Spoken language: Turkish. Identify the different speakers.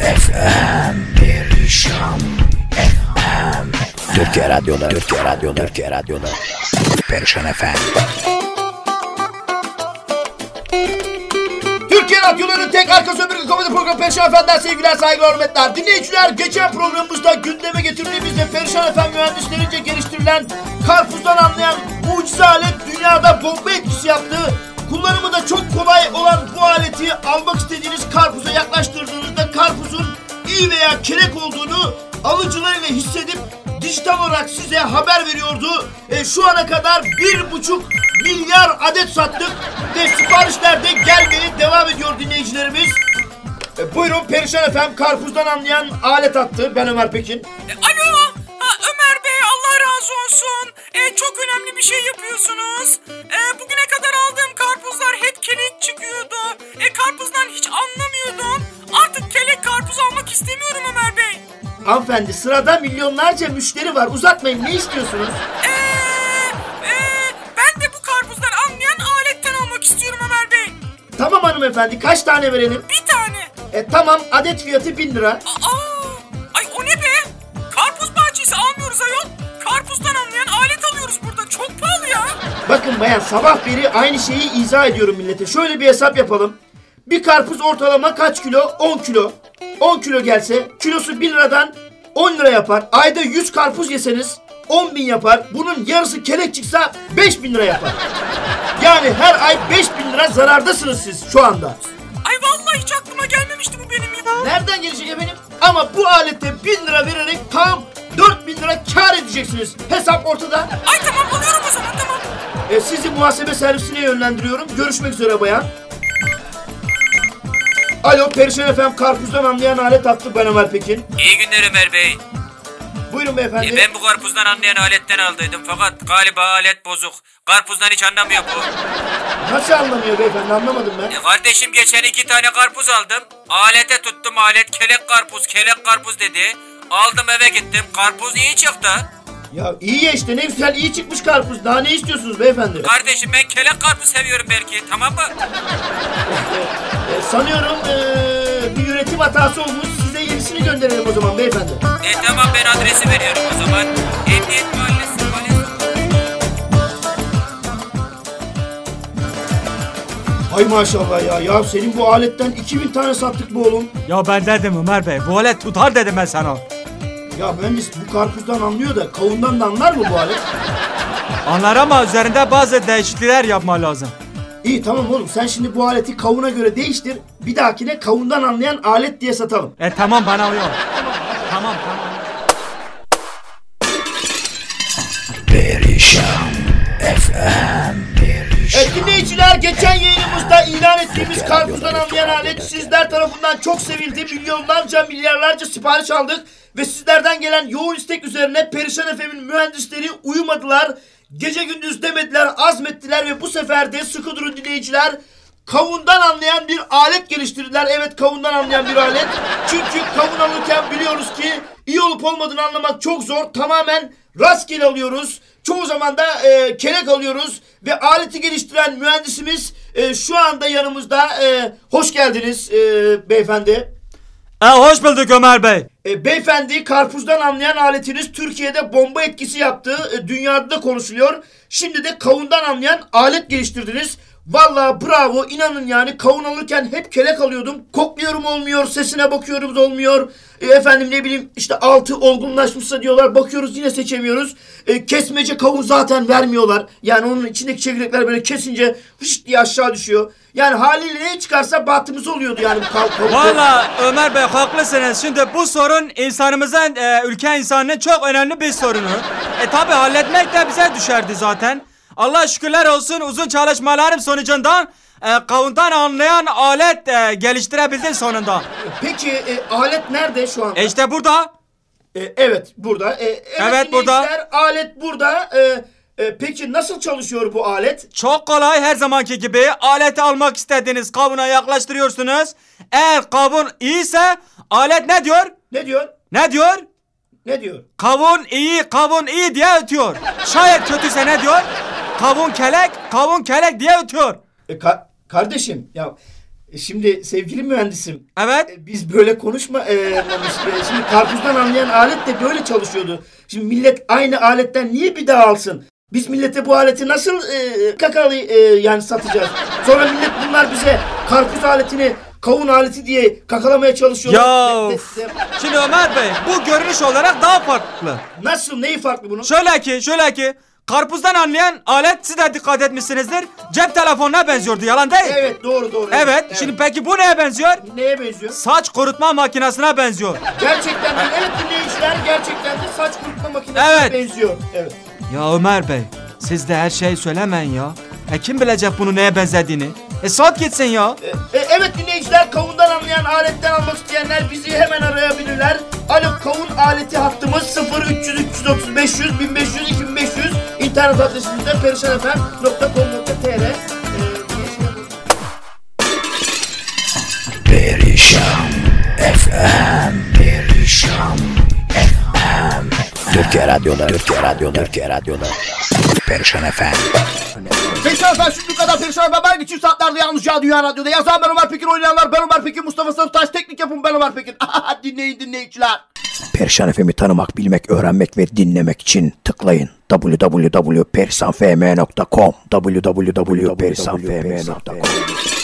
Speaker 1: FM Perişan FM Türkiye Radyo'da Türkiye Radyo'da Türkiye Radyo'da Perişan FM
Speaker 2: Türkiye Radyoları'nın tek arka sömürge komedi programı Perişan Efendi'den sevgiler, saygılar, hürmetler. Dinleyiciler, geçen programımızda gündeme getirdiğimiz ve Perişan Efendi mühendislerince geliştirilen karpuzdan anlayan mucize alet dünyada bomba etkisi yaptı. Kullanımı da çok kolay olan bu aleti almak istediğiniz karpuza karpuzun iyi veya kelek olduğunu alıcılarıyla hissedip dijital olarak size haber veriyordu. E, şu ana kadar bir buçuk milyar adet sattık ve siparişler de gelmeye devam ediyor dinleyicilerimiz. E, buyurun Perişan Efem karpuzdan anlayan alet attı. Ben Ömer Pekin.
Speaker 3: E, Alo, ha, Ömer Bey Allah razı olsun. E, çok önemli bir şey yapıyorsunuz. E, bugüne kadar aldığım karpuzlar hep kelek çıkıyordu. E, karpuzdan hiç anlamıyordum. Almak istemiyorum Ömer Bey.
Speaker 2: Hanımefendi sırada milyonlarca müşteri var. Uzatmayın ne istiyorsunuz?
Speaker 3: E, e, ben de bu karpuzdan anlayan aletten almak istiyorum Ömer Bey.
Speaker 2: Tamam hanımefendi kaç tane verelim?
Speaker 3: Bir tane.
Speaker 2: E tamam adet fiyatı 1000 lira.
Speaker 3: Aa, ay o ne be? Karpuz bahçesi almıyoruz ayol. Karpuzdan anlayan alet alıyoruz burada. Çok pahalı ya.
Speaker 2: Bakın bayan sabah beri aynı şeyi izah ediyorum millete. Şöyle bir hesap yapalım. Bir karpuz ortalama kaç kilo? 10 kilo. 10 kilo gelse kilosu 1 liradan 10 lira yapar. Ayda 100 karpuz yeseniz 10 bin yapar. Bunun yarısı kelek çıksa 5 bin lira yapar. Yani her ay 5 bin lira zarardasınız siz şu anda.
Speaker 3: Ay vallahi hiç aklıma gelmemişti bu benim ya.
Speaker 2: Nereden gelecek efendim? Ama bu alette 1000 lira vererek tam 4000 lira kar edeceksiniz. Hesap ortada.
Speaker 3: Ay tamam alıyorum o zaman tamam.
Speaker 2: E, sizi muhasebe servisine yönlendiriyorum. Görüşmek üzere bayan. Alo Perişan efendim karpuzdan anlayan alet attı ben Ömer Pekin.
Speaker 4: İyi günler Ömer Bey.
Speaker 2: Buyurun beyefendi.
Speaker 4: E, ben bu karpuzdan anlayan aletten aldıydım fakat galiba alet bozuk. Karpuzdan hiç anlamıyor bu.
Speaker 2: Nasıl anlamıyor beyefendi anlamadım ben.
Speaker 4: E, kardeşim geçen iki tane karpuz aldım. Alete tuttum alet kelek karpuz kelek karpuz dedi. Aldım eve gittim karpuz iyi çıktı.
Speaker 2: Ya iyi ya işte ne güzel iyi çıkmış karpuz. Daha ne istiyorsunuz beyefendi?
Speaker 4: Kardeşim ben kelek karpuz seviyorum belki tamam mı?
Speaker 2: Sanıyorum e, bir yönetim hatası olmuş. Size yenisini gönderelim o zaman beyefendi.
Speaker 4: E tamam ben adresi veriyorum o zaman. Emniyet Mahallesi Mahallesi.
Speaker 2: Hay maşallah ya. Ya senin bu aletten 2000 tane sattık bu oğlum.
Speaker 5: Ya ben dedim Ömer Bey bu alet tutar dedim ben sana.
Speaker 2: Ya mühendis bu karpuzdan anlıyor da kavundan da anlar mı bu alet?
Speaker 5: Anlar ama üzerinde bazı değişiklikler yapma lazım.
Speaker 2: İyi tamam oğlum sen şimdi bu aleti kavuna göre değiştir. Bir dahakine kavundan anlayan alet diye satalım.
Speaker 5: E tamam bana uyuyor. tamam tamam.
Speaker 1: Perişan FM Perişan
Speaker 2: Evet dinleyiciler geçen yayınımızda ilan ettiğimiz karpuzdan anlayan alet sizler tarafından çok sevildi. Milyonlarca milyarlarca sipariş aldık. Ve sizlerden gelen yoğun istek üzerine Perişan FM'in mühendisleri uyumadılar. Gece gündüz demediler, azmettiler ve bu sefer de sıkı durun dinleyiciler. Kavundan anlayan bir alet geliştirdiler. Evet kavundan anlayan bir alet. Çünkü kavun alırken biliyoruz ki iyi olup olmadığını anlamak çok zor. Tamamen rastgele alıyoruz. Çoğu zaman da e, kelek alıyoruz. Ve aleti geliştiren mühendisimiz e, şu anda yanımızda. E, hoş geldiniz e, beyefendi.
Speaker 5: E hoş bulduk Ömer Bey.
Speaker 2: E, beyefendi karpuzdan anlayan aletiniz Türkiye'de bomba etkisi yaptı. E, dünyada da konuşuluyor. Şimdi de kavundan anlayan alet geliştirdiniz. Vallahi bravo inanın yani kavun alırken hep kelek alıyordum. Kokluyorum olmuyor, sesine bakıyoruz olmuyor. E, efendim ne bileyim işte altı olgunlaşmışsa diyorlar bakıyoruz yine seçemiyoruz. E, kesmece kavun zaten vermiyorlar. Yani onun içindeki çekirdekler böyle kesince hış diye aşağı düşüyor. Yani haliyle ne çıkarsa bahtımız oluyordu yani bu.
Speaker 5: Valla Ömer Bey haklısınız. Şimdi bu sorun insanımızın, e, ülke insanının çok önemli bir sorunu. E tabi halletmek de bize düşerdi zaten. Allah şükürler olsun uzun çalışmalarım sonucunda e, kavundan anlayan alet e, geliştirebildin sonunda.
Speaker 2: Peki e, alet nerede şu anda?
Speaker 5: E işte burada.
Speaker 2: E, evet burada. E, evet,
Speaker 5: Evet, burada.
Speaker 2: Alet burada. E, e, peki nasıl çalışıyor bu alet?
Speaker 5: Çok kolay her zamanki gibi aleti almak istediğiniz kavuna yaklaştırıyorsunuz. Eğer kavun iyiyse alet ne diyor?
Speaker 2: Ne diyor?
Speaker 5: Ne diyor?
Speaker 2: Ne diyor?
Speaker 5: Kavun iyi, kavun iyi diye ötüyor. Şayet kötüyse ne diyor? Kavun kelek, kavun kelek diye ötüyor.
Speaker 2: E, ka- kardeşim ya E, Şimdi sevgili mühendisim
Speaker 5: Evet.
Speaker 2: e, biz böyle konuşma e, Bey. Şimdi karpuzdan anlayan alet de böyle çalışıyordu. Şimdi millet aynı aletten niye bir daha alsın? Biz millete bu aleti nasıl e, kakalı e, yani satacağız? Sonra millet bunlar bize karpuz aletini kavun aleti diye kakalamaya çalışıyorlar.
Speaker 5: Ya
Speaker 2: De- de-
Speaker 5: of.
Speaker 2: de-
Speaker 5: Şimdi Ömer Bey bu görünüş olarak daha farklı.
Speaker 2: nasıl neyi farklı bunun?
Speaker 5: Şöyle ki şöyle ki karpuzdan anlayan alet siz de dikkat etmişsinizdir. Cep telefonuna benziyordu yalan değil.
Speaker 2: Evet doğru doğru.
Speaker 5: Evet, şimdi peki bu neye benziyor?
Speaker 2: neye benziyor?
Speaker 5: Saç kurutma makinesine benziyor.
Speaker 2: Gerçekten de evet dinleyiciler gerçekten de saç kurutma makinesine
Speaker 5: Evet.
Speaker 2: benziyor. Evet.
Speaker 5: Ya Ömer Bey siz de her şeyi söylemeyin ya. E kim bilecek bunu neye benzediğini? E saat gitsin ya.
Speaker 2: E, evet dinleyiciler kavundan anlayan aletten almak isteyenler bizi hemen arayabilirler. Alo kavun aleti hattımız 0 300 330 500 1500 2500 internet adresimizde perişanefem.com.tr e,
Speaker 1: Perişan FM Perişan FM Türkiye Radyo'da Türkiye Radyo'da Türkiye Radyo'da Perişan FM
Speaker 2: Perişan Efem şimdi kadar Perişan Efem her geçim saatlerde yalnızca Dünya Radyo'da yazan ben Ömer Pekin oynayanlar ben Ömer Pekin Mustafa Sarıtaş teknik yapım ben Ömer Pekin. Dinleyin dinleyiciler.
Speaker 1: Perişan FM'i tanımak, bilmek, öğrenmek ve dinlemek için tıklayın. www.perisanfm.com www.perisanfm.com